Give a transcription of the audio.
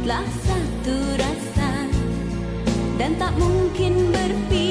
telah satu rasa dan tak mungkin berpisah.